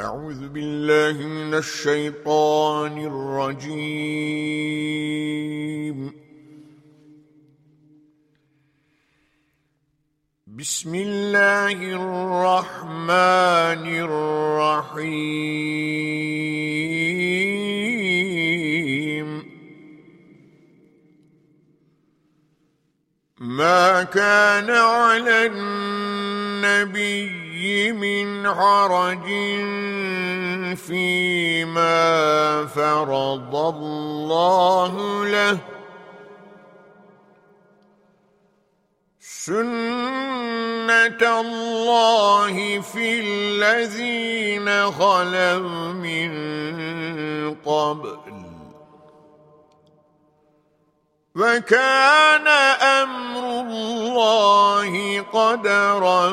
أعوذ بالله من الشيطان الرجيم. بسم الله الرحمن الرحيم. ما كان على النبي من حرج فيما فرض الله له. سنة الله في الذين خلوا من قبل. وكان أمر الله قدرا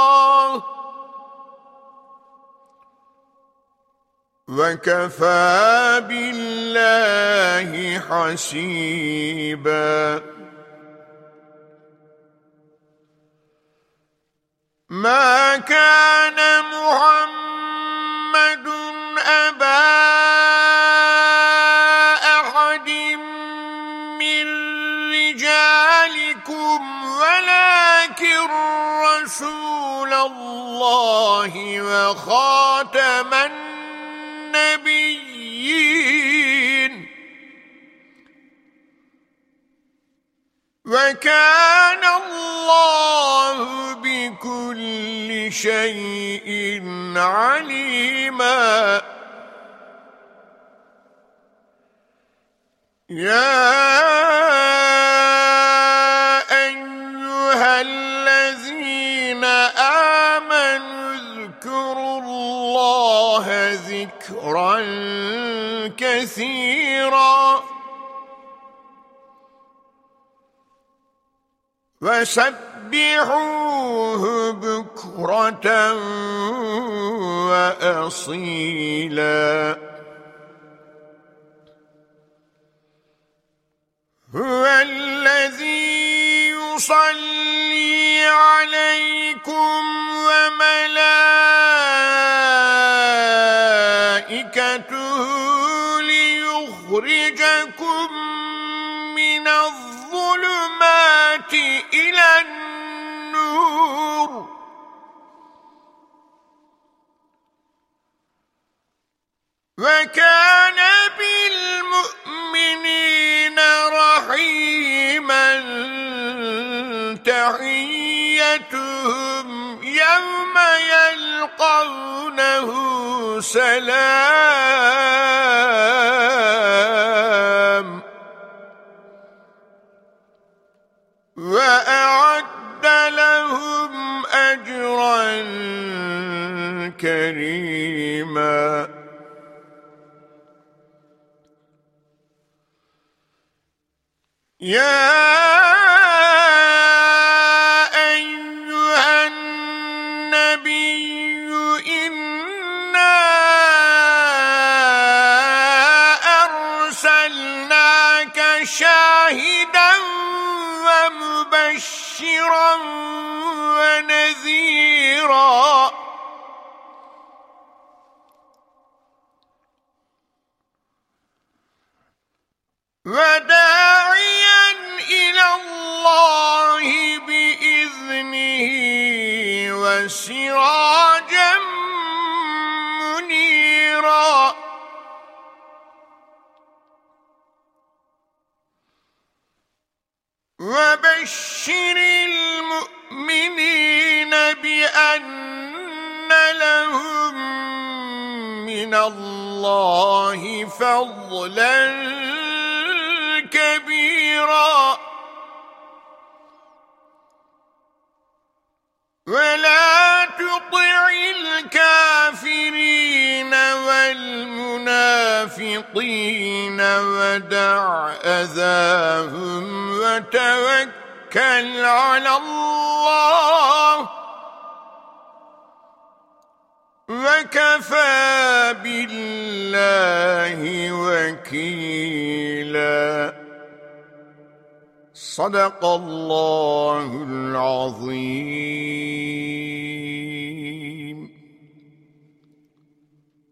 وكفى بالله حسيبا. ما كان محمد أبا أحد من رجالكم ولكن رسول الله وخاتم النبيين وكان الله بكل شيء عليما. يا ذكرا كثيرا. وسبحوه بكرة وأصيلا. هو الذي يصلي عليكم وملائكته ليخرجكم من الظلمات إلى النور وكان بالمؤمنين رحيما تحيتهم يوم يلقونه سلام وأعد لهم أجرا كريما. يا ومبشرا ونذيرا. وداعيا إلى الله بإذنه وسراجا وبشر المؤمنين بأن لهم من الله فضلا كبيرا. ولا تطع الكافرين والمنافقين ودع أذاهم وتوكل على الله. وكفى بالله وكيلا. صدق الله العظيم.